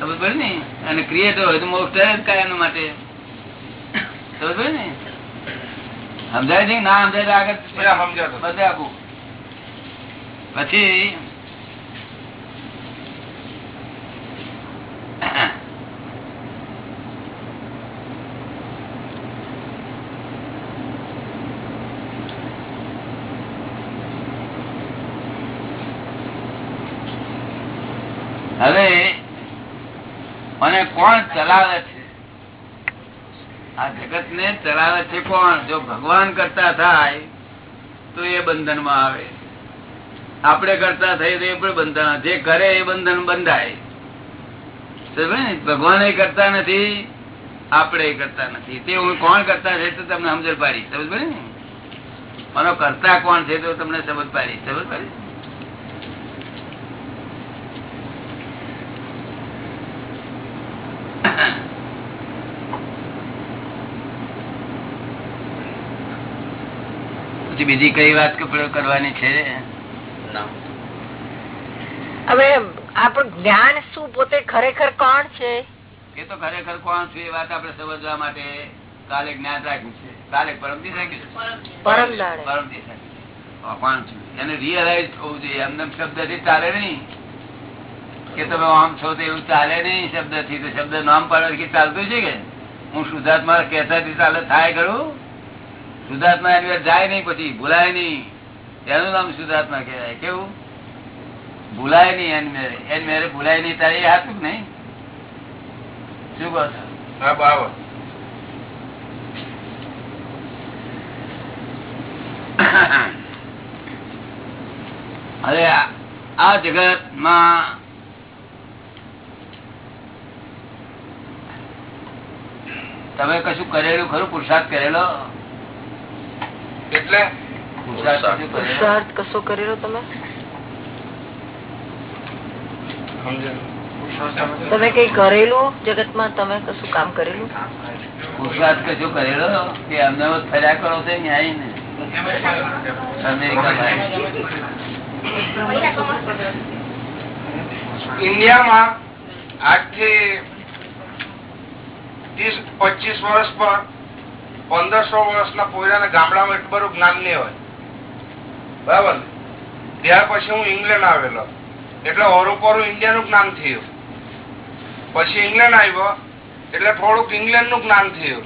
ખબર પડે ને? અને ક્રિએટર હોય તો મોક્ષ કાયમ માટે. ને? સમજાય છે ના સમજાય આગળ. બધે આપું. પછી હવે મને કોણ ચલાવે છે? આ જગત ને ચલાવે છે કોણ? જો ભગવાન કરતા થાય, તો એ બંધનમાં આવે. આપણે કરતા થઈ તો એ પણ બંધન. જે કરે એ બંધન બંધાય. ભગવાન એ કરતા નથી, આપણે કરતા નથી. તે હું કોણ કરતા છે તો તમને સમજ પાડી. સમજ પડે ને? મારો કરતા કોણ છે તો તમને સમજ પાડી. સમજ પાડી? પછી બીજી કઈ વાત કરવાની છે? હવે આપણું જ્ઞાન શું પોતે ખરેખર કોણ છે? એ તો ખરેખર કોણ છે એ વાત આપણે સમજવા માટે કાલે જ્ઞાન રાખ્યું છે. કાલે પરમથી રાખ્યું છે? પરમ દાડે પરમથી રાખ્યું છે. કોણ છું? એને રિયલાઇઝ થવું જોઈએ. એમને શબ્દથી ચાલે નહીં. કે તમે આમ છો તો એવું ચાલે નહીં શબ્દથી તો શબ્દ નામ પાડે કે ચાલતું છે કે? હું શુદ્ધાત્મા કહેતા ચાલે થાય ખરું? શુદ્ધાત્મા એની જાય નહીં પછી ભૂલાય નહીં. એનું નામ શુદ્ધાત્મા કહેવાય. કેવું? ભૂલાય નહીં એની મેરે. એની મેરે ભૂલાય નહીં તારે હાથું નહીં. શું કહો છો? બરાબર. આ- આ જગતમાં તમે કશું કરેલું ખરું? પુરુષાર્થ કરેલો? એટલે પુરુષાર્થ કશું કરેલો? તમે? તમે કઈ કરેલું જગતમાં તમે કશું કામ કરેલું? પુરુષાર્થ કશું કરેલો કે અમને ફર્યા કરો છો ન્યાય ને. અમેરિકા ઇન્ડિયામાં આજથી ત્રીસ પચીસ વર્ષ પર પંદરસો વર્ષના પોયરાના ગામડામાં એટલું જ્ઞાન નહીં હોય. બરાબર? ત્યાર પછી હું ઇંગ્લેન્ડ આવેલો. એટલે ઓરોપોરું ઇન્ડિયાનું જ્ઞાન થયું. પછી ઇંગ્લેન્ડ આવ્યો. એટલે થોડુંક ઇંગ્લેન્ડનું જ્ઞાન થયું.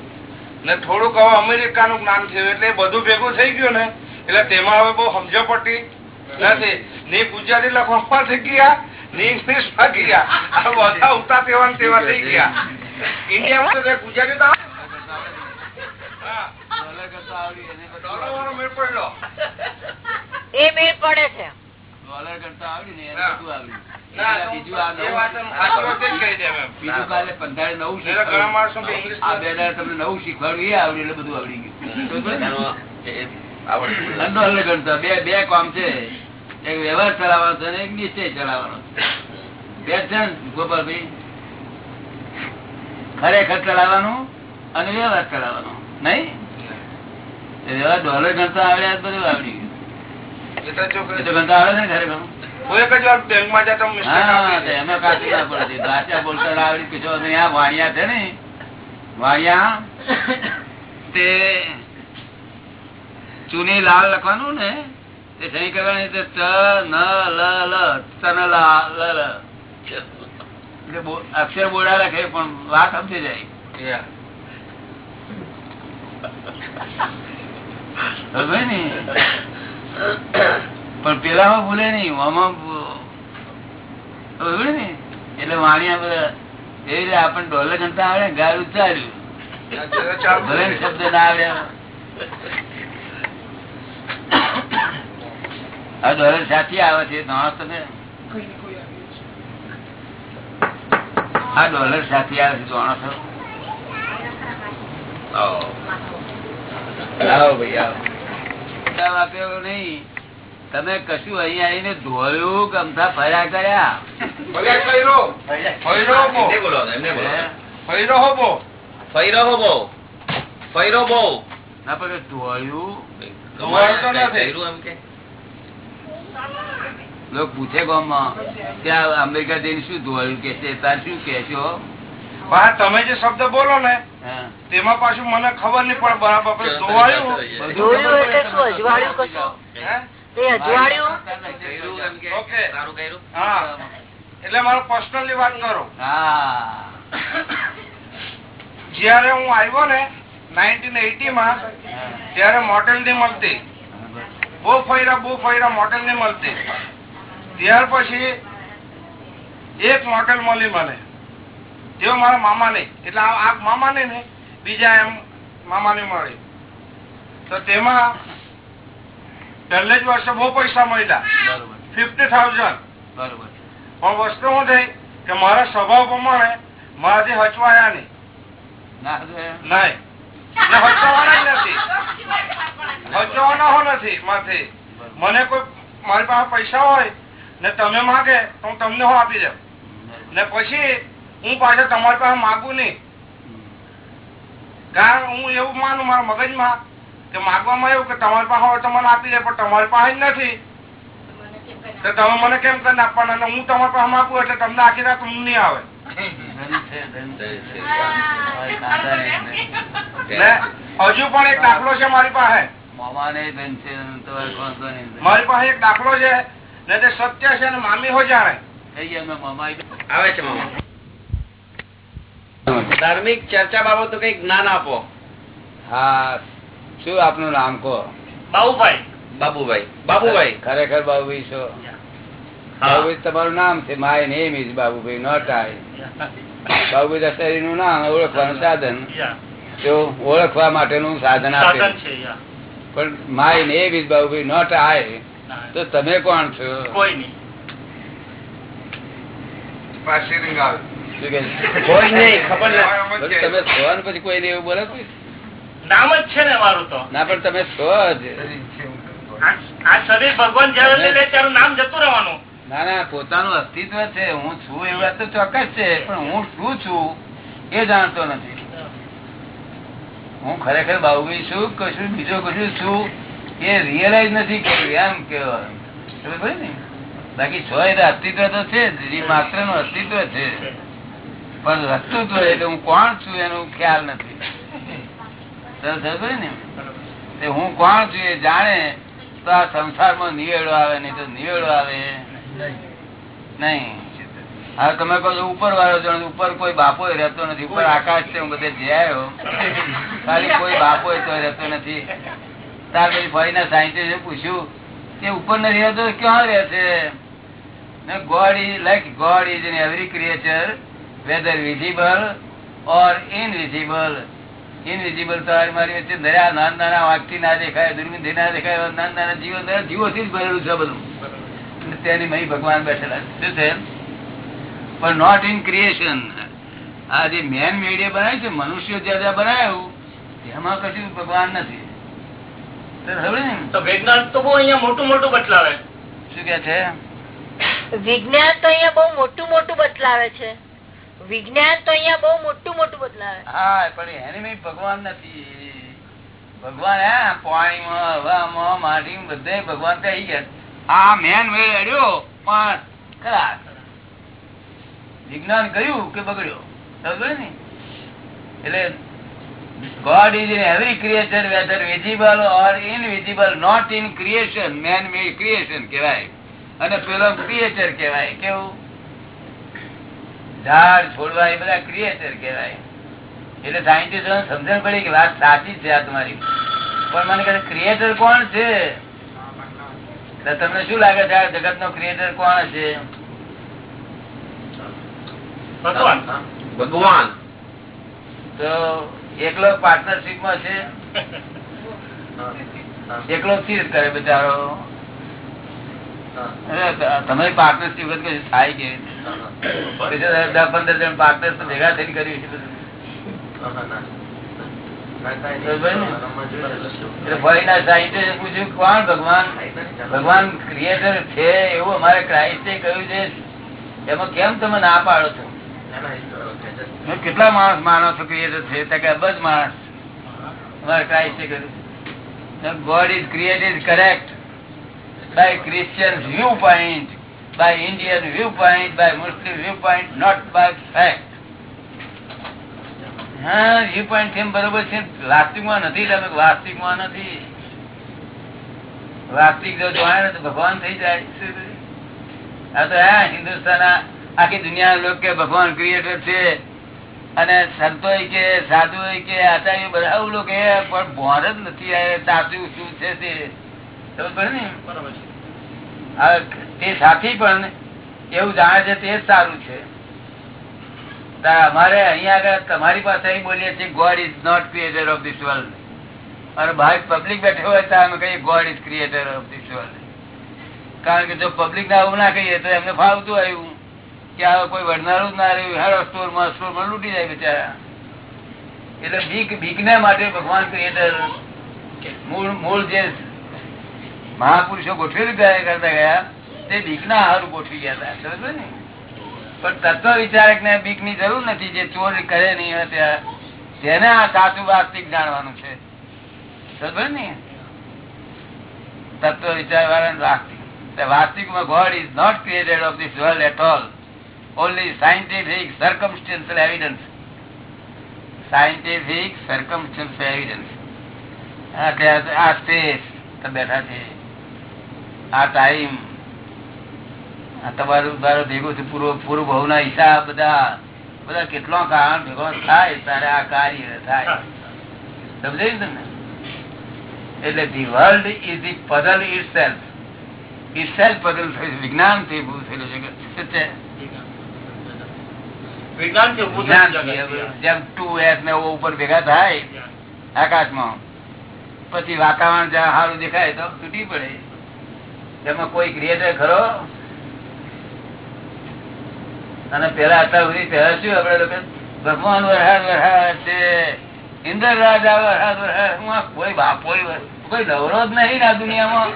ને થોડુંક હવે અમેરિકાનું જ્ઞાન થયું. એટલે બધું ભેગું થઈ ગયું ને. એટલે તેમાં હવે બહુ સમજપટ્ટી નથી. ની ગુજરાતી લખવામાં થઈ ગયા, ની ઇંગ્લિશમાં ગયા. બધા ઉતા તેવા તેવા થઈ ગયા. ઇન્ડિયામાં ગુજરાતી તો આવે. હા, ડોલર વાળો મેળ પડ્યો. એ મેળ પડે છે. ડોલર કરતા ને બધું બે આવડી કામ છે. એક વ્યવહાર ચલાવવાનો છે એક નિશ્ચય ચલાવવાનો. બે છે ને ગોપાલભાઈ? ખરેખર ચલાવવાનું અને વ્યવહાર ચલાવવાનો. નહીં? ડોલર ગણતા આવડ્યા બધું આવડી ગયું. આવડે ને ચૂની લાલ લખવાનું ને તે સહી કરવાની ચ ન લ લ તન અક્ષર બોડા લખે પણ વાત સમજી જાય. પણ પેલામાં ભૂલે નહીં આમાં ને એટલે વાણિયા બધા એવી રીતે આપણને ડોલર ગણતા આવડે ગાળ ઉચ્ચાર્યું ભલે શબ્દ ના આવડ્યા આ ડોલર સાચી આવે છે જાણો તમે આ ડોલર સાચી આવે છે જાણો છો આવો. આવો ભાઈ આવો જવાબ આપ્યો નહીં. તમે કશું અહીંયા આવીને ધોયું કે ફર્યા ફૈરો. ફૈરો ફૈરો બહુ. ના પણ ધોયું? લોકો પૂછે ગામમાં. કે આ અમેરિકા જઈને શું ધોયું કે છે? તાર શું કે છો તમે જે શબ્દ બોલો ને તેમાં પાછું મને ખબર નહીં પણ બરાબર ખબર એટલે પડે, શું? અજવાળ્યું તમે કશું? હે? તે અજવાળ્યું ફૈરું એમ કે? ઓકે. સારું કર્યું? હા એટલે મારો પર્સનલી વાત કરો જયારે હું આવ્યો ને નાઇન્ટીન એટી માં ત્યારે મોટેલની મળતી બહુ ફર્યા બહુ ફર્યા મોટેલની મળતી ત્યાર પછી એક મોટેલ મળી મને તેઓ મારા મામા નહીં. એટલે આ મામા નહીં ને બીજા એમ મામા ને મળી તો તેમાં પહેલે જ વર્ષે બહુ પૈસા મળ્યા. ફિફ્ટી થાઉઝન્ડ બરોબર. પણ વસ્તુ શું થઈ? કે મારા સ્વભાવ પ્રમાણે મારાથી હચવાયા નહીં. નહીં. હચવાના જ નથી. હચવાના હો નથી માથી મને કોઈ મારી પાસે પૈસા હોય ને તમે માગે તો હું તમને હું આપી દઉં. ને પછી હું પાછા તમારી પાસે માગુ નહીં. કારણ હું એવું માનું મારા મગજમાં કે માગવામાં એવું કે તમારી પાસે હોય તો મને આપી દે પણ તમારી પાસે જ નથી. તો તમે મને કેમ કરીને આપવાના અને હું તમારી પાસે માગું એટલે તમને આખી રાત ઊંઘ નહીં આવે. ને હજુ પણ એક દાખલો છે મારી પાસે. મારી પાસે એક દાખલો છે ને તે સત્ય છે અને મામી હો જાણે. આવે છે મામા. ધાર્મિક ચર્ચા બાબતો કઈ જ્ઞાન આપો. હા શું આપનું નામ કહો? બાબુભાઈ. બાબુભાઈ. બાબુભાઈ. ખરેખર બાબુભાઈ છો? બાબુભાઈ તમારું નામ છે? My name is Babubhai not I Babubhai નું નામ ઓળખવાનું સાધન. તો ઓળખવા માટેનું સાધન આપે પણ my name is Babubhai not I તો તમે કોણ છો? કોઈ નહીં. તમે પછી એવું બોલે નામ જ છે ને મારું તો. ના પણ તમે છો જ. આ આ શરીર ભગવાન જયારે ત્યારે નામ જતું રહેવાનું. ના ના પોતાનું અસ્તિત્વ છે. હું છું એવું તો ચોક્કસ છે પણ હું શું છું એ જાણતો નથી. હું ખરેખર બાબુભાઈ છું કશું બીજો કશું છું એ રિયલાઇઝ નથી કર્યું. એમ કેવા ને? બાકી છ એ અસ્તિત્વ તો છે માત્રનું અસ્તિત્વ છે. પણ અસ્તિત્વ એટલે હું કોણ છું એનું ખ્યાલ નથી. ને? હું કોણ છું એ જાણે, તો આ સંસારમાં નિવેડો આવે, નહીં તો નિવેડો આવે. નહીં. હવે તમે કહો ઉપર વાળો જણ, ઉપર કોઈ બાપો રહેતો નથી, ઉપર આકાશ છે હું બધે જ્યાયો ખાલી કોઈ બાપો તો રહેતો નથી. ત્યાર પછી ભાઈ ના સાયન્ટિસ્ટ પૂછ્યું કે ઉપર નથી રહેતો તો ક્યાં રહે છે? God is like God is in every creature whether visible or invisible invisible તો આ મારી વચ્ચે દયા નાના નાના વાઘથી ના દેખાય દુર્ગંધી ના દેખાય નાના નાના જીવો જીવોથી જ ભરેલું છે બધું. તેની મહી ભગવાન બેઠેલા શું છે પણ નોટ ઇન ક્રિએશન આ જે મેન મીડિયા બનાવ્યું છે મનુષ્ય જ્યાં જ્યાં બનાવ્યું તેમાં કશું ભગવાન નથી. તો વિજ્ઞાન તો બહુ અહીંયા મોટું મોટું બતલાવે. શું કે છે? વિજ્ઞાન તો અહીંયા બહુ મોટું મોટું બદલાવે છે. વિજ્ઞાન તો અહિયાં બહુ મોટું મોટું બદલાવે હા, પણ એની ભગવાન નથી. ભગવાન હા, પાણીમાં માટીમાં બધે ભગવાન તો ગયા આ મેન વે અડ્યો, પણ ખરા વિજ્ઞાન ગયું કે બગડ્યો? એટલે God is in every creature whether visible or invisible not in creation man made creation કહેવાય. અને પેલો ક્રિએચર કહેવાય. કેવું? ઝાડ છોડવા એ બધા ક્રિએચર કહેવાય. એટલે સાયન્ટિસ્ટ સમજણ પડી કે વાત સાચી છે આ તમારી. પણ મને કહે ક્રિએટર કોણ છે? તમને શું લાગે છે આ જગત નો ક્રિએટર કોણ છે ભગવાન. તો એકલો પાર્ટનરશીપમાં છે? એકલો સ્થિર કરે બિચારો. તમારી તમે પાર્ટનરશીપ થાય કે? બીજા દસ પંદર જણ પાર્ટનર ભેગા થઈને કર્યું છે બધું. એટલે ફરીના સાયન્ટિસ્ટે પૂછ્યું કોણ ભગવાન? ભગવાન ક્રિએટર છે એવું અમારે ક્રાઇસ્ટે કહ્યું છે. એમાં કેમ તમે ના પાડો છો? કેટલા માણસ માનો છો ક્રિએટર છે? અબજ માણસ અમારે ક્રાઇસ્ટે કર્યું. God is created correct by Christian viewpoint, by Indian viewpoint, by Muslim viewpoint, not by fact. હા પોઈન્ટ કેમ બરોબર છે. વાસ્તવિકમાં નથી તમે વાસ્તવિકમાં નથી. વાસ્તવિક જો જોવાય તો ભગવાન થઈ જાય. આ તો હા હિન્દુસ્તાન આખી દુનિયા લોકો કે ભગવાન ક્રિએટર છે. અને સંતો કે સાધુ કે આચાર્ય બધા લોકો પણ ભોર જ નથી. સાચું શું છે તે? ખબર ને? બરોબર છે. તે સાથી પણ એવું જાણે છે તે સારું છે. અમારે અહીંયા આગળ તમારી પાસે અહીં બોલીએ છીએ God is not creator of this world અને બહાર પબ્લિક બેઠો હોય તો અમે કહીએ God is creator of this world કારણ કે જો પબ્લિક ના આવું ના કહીએ તો એમને ફાવતું આવ્યું કે આ કોઈ વડનારું જ ના રહ્યું હેડો સ્ટોરમાં સ્ટોરમાં લૂંટી જાય બિચારા. એટલે બીક બીકને માટે ભગવાન ક્રિએટર મૂળ મૂળ જે મહાપુરુષો ગોઠવી ગયા કરતા ગયા તે બીકના હારું ગોઠવી ગયા હતા ને? પણ તત્વ વિચારક ને બીકની જરૂર નથી, જે ચોર કરે નહીં તેને આ સાચું વાસ્તિક જાણવાનું છે. ને? તત્વ વિચાર વાળા વાસ્તવિકમાં God is not created of this world at all only scientific circumstantial evidence scientific circumstantial evidence આ સ્પેસ બેઠા છે. આ ટાઈમ. તમારું ભેગું થયું પૂરું ભાવ ના હિસાબ બધા બધા કેટલો કારણ ભેગો થાય તારે આ કાર્ય થાય. સમજાયું તમને? એટલે the world is the puzzle itself itself puzzle થયું વિજ્ઞાનથી ઉભું થયેલું છે શું છે. જેમ ટુ એસ ને ઉપર ભેગા થાય આકાશમાં. પછી વાતાવરણ જ્યાં સારું દેખાય તો તૂટી પડે. એમાં કોઈ ક્રિએટર ખરો અને પેલા અત્યાર સુધી પેલા શું આપડે લોકો ભગવાન વરસાદ વરસાદ છે. ઇન્દ્ર રાજા વરસાદ હું કોઈ બાપો કોઈ નવરો જ નહીં ને આ દુનિયામાં.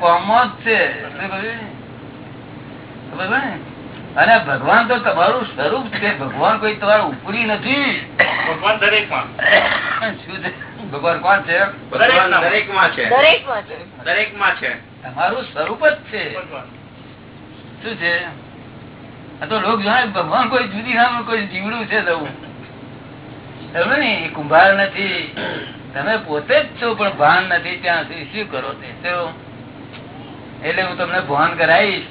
કોમો જ છે? અને ભગવાન તો તમારું સ્વરૂપ છે. ભગવાન કોઈ તમારું ઉપરી નથી. ભગવાન દરેકમાં શું છે? ભગવાન કોણ છે? ભગવાન દરેકમાં છે. દરેકમાં છે. તમારું સ્વરૂપ જ છે. શું છે? તો લોક જાણે ભગવાન કોઈ જુદી નામ કોઈ જીવડું છે તમે ને? કુંભાર નથી. તમે પોતે જ છો પણ ભાન નથી. ત્યાં સુધી શું કરો તે? એટલે હું તમને ભાન કરાવીશ.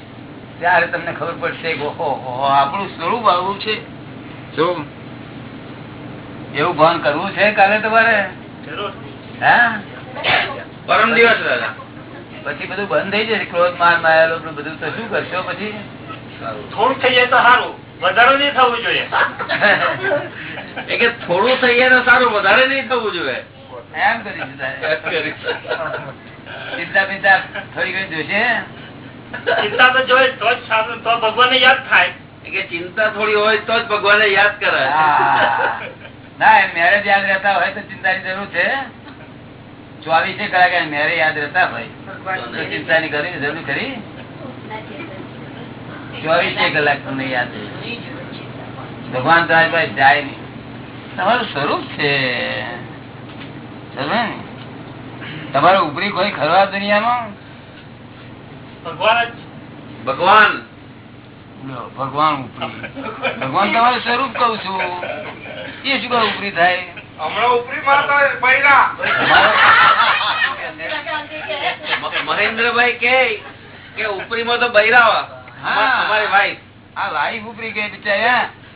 ત્યારે તમને ખબર પડશે કે ઓહો, ઓહો, આપણું સ્વરૂપ આવું છે. શું એવું ભાન કરવું છે કાલે તમારે? હા? પરમ દિવસ પછી બધું બંધ થઈ જશે. ક્રોધ માર પેલું બધું તો શું કરશો પછી? થોડું થઈ જાય તો સારું. વધારે નહીં થવું જોઈએ. એ કે થોડું થઈ જાય તો સારું વધારે નહીં થવું જોઈએ. એમ કરી ચિંતા બિંતા થોડી ઘણી જોશે ચિંતા તો જોઈએ તો જ સારું તો ભગવાન યાદ થાય. કે ચિંતા થોડી હોય તો જ ભગવાન યાદ કરે ના એમ મેરેજ યાદ રહેતા હોય તો ચિંતાની જરૂર છે. ચોવીસે કલાક એમ મેરે યાદ રહેતા હોય. ચિંતા ચિંતાની કરી જરૂર ખરી? ચોવીસે કલાક તમને યાદ રહે. ભગવાન તમારી જાય નહીં. તમારું સ્વરૂપ છે. સમજે ને? તમારે ઉપરી કોઈ ખરવા દુનિયામાં? ભગવાન ભગવાન. ભગવાન ઉપરી. ભગવાન તમારું સ્વરૂપ કઉ છું. એ શું કહું ઉપરી થાય? હમણાં ઉપરી મારતા મહેન્દ્રભાઈ કે ઉપરી માં તો બૈરાવા. હા. અમારી વાઈફ આ વાઈફ ઉપરી ગઈ બિચારી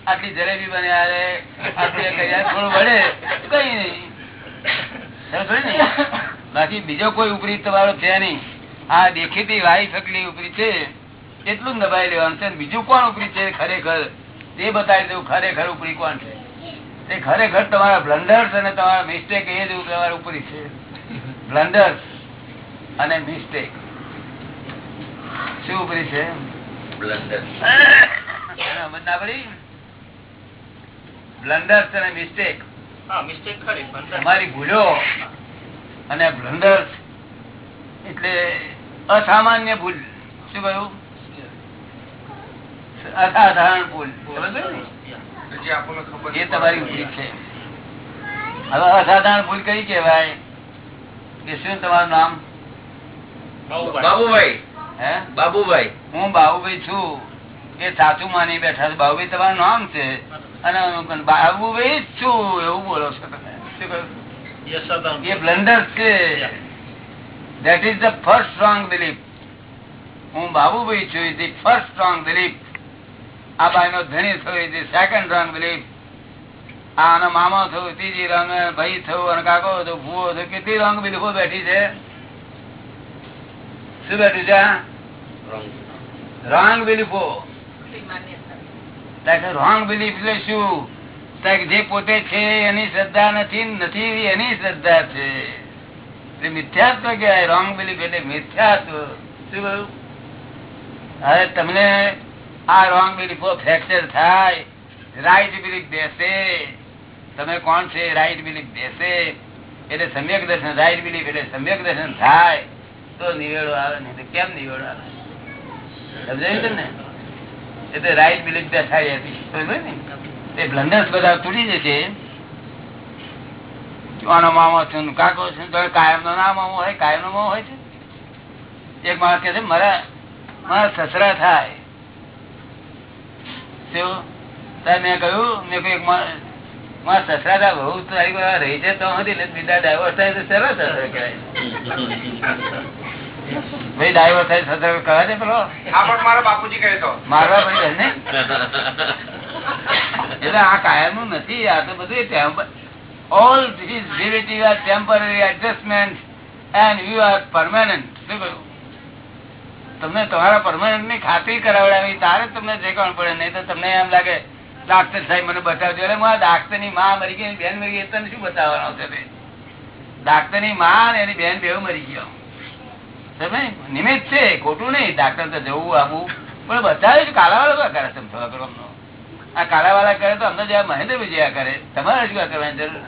આટલી જલેબી બને કઈ થોડું વળે કઈ નહીં સમજ પડી ને? બાકી બીજો કોઈ ઉપરી તમારો છે નહીં. આ દેખીતી વાઈફ એટલી ઉપરી છે. એટલું જ દબાઈ લેવાનું છે બીજું કોણ ઉપરી છે ખરેખર? તે બતાવી દઉં ખરેખર ઉપરી કોણ છે? તે ખરેખર તમારા બ્લન્ડર્સ અને તમારા મિસ્ટેક એ જ તમારા ઉપરી છે. બ્લન્ડર્સ અને મિસ્ટેક શું ઉપરી છે? બ્લન્ડર સમજ ના પડી? બ્લન્ડર્સ અને મિસ્ટેક હા મિસ્ટેક ખરી પણ તમારી ભૂલો અને બ્લન્ડર્સ એટલે અસામાન્ય ભૂલ. શું કહ્યું? અસાધારણ ભૂલ. સમજ ને? જે આપણને ખબર એ તમારી ભૂલ છે. હવે અસાધારણ ભૂલ કઈ કેવાય કે શું તમારું નામ? બાબુભાઈ. બાબુભાઈ. હું બાબુભાઈ છું. એ સાચું માની બેઠા બાબુભાઈ તમારું નામ છે? અને બાબુભાઈ જ છું. એવું બોલો છો તમે. એ બ્લન્ડર છે. That is the first strong belief હું બાબુભાઈ છું. ધી ફર્સ્ટ સ્ટ્રોંગ બિલીફ આ ભાઈ નો ધણી થયું. ધી સેકન્ડ રોંગ બિલીફ આ આનો મામા થયું. ત્રીજી રંગ ભાઈ થયો. અને કાકો થયો. ભૂવો થયો. કેટલી રોંગ બિલીફો બેઠી છે? શું બેઠું છે? રોંગ બિલીફો રોંગ બિલીફ એટલે શું? જે પોતે છે એની શ્રદ્ધા નથી નથી એની શ્રદ્ધા છે. એટલે મિથ્યાત્વ કહેવાય રોંગ બિલીફ એટલે મિથ્યાત્વ. શું કહ્યું? હવે તમને આ રોંગ બિલીફો ફ્રેક્ચર થાય. રાઈટ બિલીફ બેસે. તમે કોણ છે? રાઈટ બિલીફ બેસે. એટલે સમ્યક દર્શન રાઈટ બિલીફ એટલે સમ્યક દર્શન થાય. કાકો છું કાયમ નો? ના મામો હોય કાયમ નો હોય છે. એક માણસ કે છે, મારા મારા સસરા થાય. મેં કહ્યું મેં કહ્યું મારા સસરા તા બહુ તારી રહી છે તો સુધી બીજા ડાયવર્સ થાય તો ભાઈ ડાયવર્સ થાય સતર્ક કહે છે પેલો? પણ મારા બાપુજી કહે તો. મારવા પડી ને? એટલે આ કાયમનું નથી આ તો બધું all this relative are temporary adjustment and you are permanent શું કહ્યું? તમને તમારા પરમાનન્ટની ખાતરી કરાવડાવી તારે જ તમને કોણ પડે નહીં તો તમને એમ લાગે ડાક્ટર સાહેબ મને બતાવજો. એટલે હું ડાક્ટરની માં મરી ગઈ બેન મરી ગઈ તને શું બતાવવાનો છે ડાક્ટરની માં અને એની બેન બેવ મરી ગયો? નિમિત્ત છે ખોટું નહીં ડાક્ટર તો જવું આવવું પણ બતાવે જ કાલાવાળા કરે થોડા કરવાનો આ કાલાવાળા કરે તો અમને જેવા મહેન્દ્ર વિજયા કરે. તમારે શું આ કરવાની જરૂર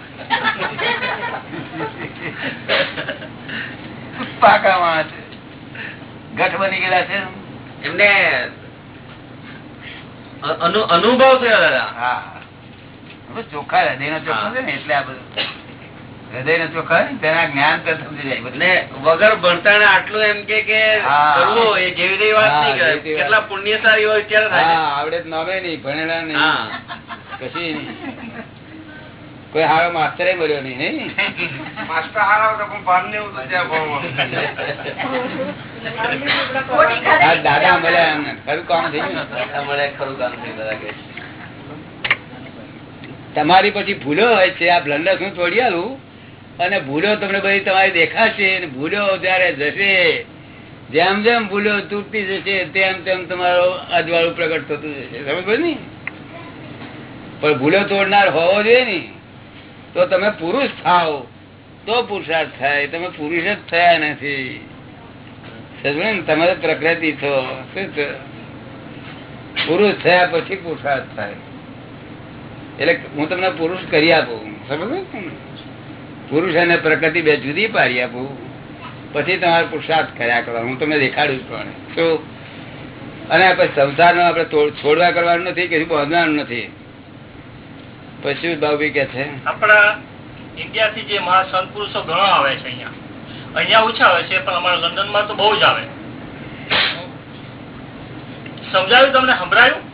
પાકા માણસ છે. ગઠ બની ગયેલા છે. એમને અનુભવ થયો દાદા. હા. ચોખ્ખા હૃદય નો ચોખ્ખો છે ને એટલે આ બધું. હૃદય ને? ચોખ્ખા તેના જ્ઞાન સમજી જાય. વગર ભણતાને આટલું એમ કે કે કરવું એ જેવી વાત નહીં કેટલા પુણ્યશાળી હોય ત્યારે આવડે તો નમે નહીં ભણેલા નહીં. કશી નહીં. કોઈ હારો માસ્ટર મળ્યો નહીં માસ્ટર હારા તો પણ ભાન દાદા મળ્યા એમને. ખરું કામ થઈ ગયું? ને? ખરું કામ થઈ દાદા તમારી પછી ભૂલો હોય છે આ બ્લન્ડર હું તોડિયાલું આલું? અને ભૂલો તમને બધી તમારી દેખાશે અને ભૂલો જયારે જશે, જેમ જેમ ભૂલો તૂટતી જશે, તેમ તેમ તમારો અજવાળું પ્રગટ થતું જશે. સમજ ને? પણ ભૂલો તોડનાર હોવો જોઈએ ને. તો તમે પુરુષ થાવ તો પુરુષાર્થ થાય. તમે પુરુષ જ થયા નથી. સમજો ને? તમે પ્રકૃતિ છો. શું છો? પુરુષ થયા પછી પુરુષાર્થ થાય. એટલે હું તમને પુરુષ કરી આપું. સમજ ને? પુરુષ અને પ્રકૃતિ બે જુદી પાડી આપું. પછી તમારે પુરુષાર્થ કર્યા કરવા. હું તમને દેખાડું પણ શું અને પછી સંસારનો આપણે છોડવા કરવાનું નથી, કે બાંધવાનું નથી. પછી ભાવી કે છે? આપણા ઇન્ડિયા થી જે મહા સંત પુરુષો ઘણા આવે છે અહીંયા. અહીંયા ઓછા આવે છે, પણ અમારા લંડન તો બહુ જ આવે. સમજાયું તમને? સંભળાયું?